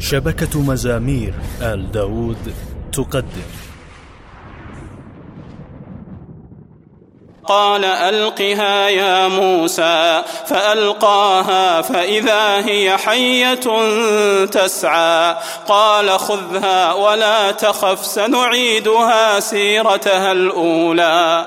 شبكة مزامير آل داود تقدم. قال ألقها يا موسى فألقاها فإذا هي حية تسعى. قال خذها ولا تخف سنعيدها سيرتها الأولى.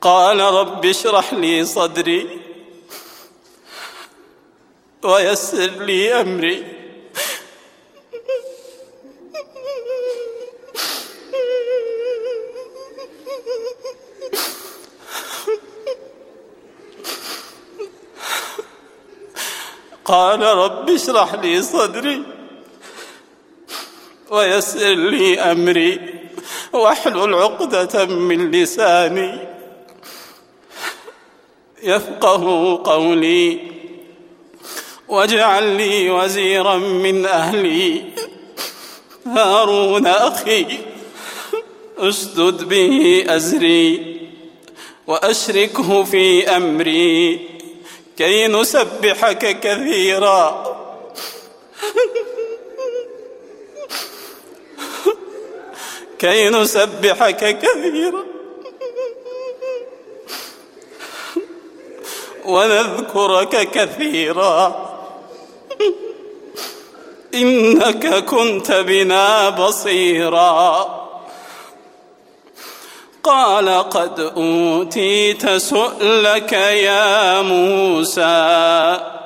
قال رب اشرح لي صدري ويسر لي أمري. قال رب اشرح لي صدري ويسر لي أمري. واحلل عقدة من لساني. يفقه قولي. واجعل لي وزيرا من أهلي. هارون أخي اشدد به أزري. وأشركه في أمري. كي نسبحك كثيرا. كي نسبحك كثيرا. ونذكرك كثيرا. إنك كنت بنا بصيرا. قال قد أوتيت سؤلك يا موسى.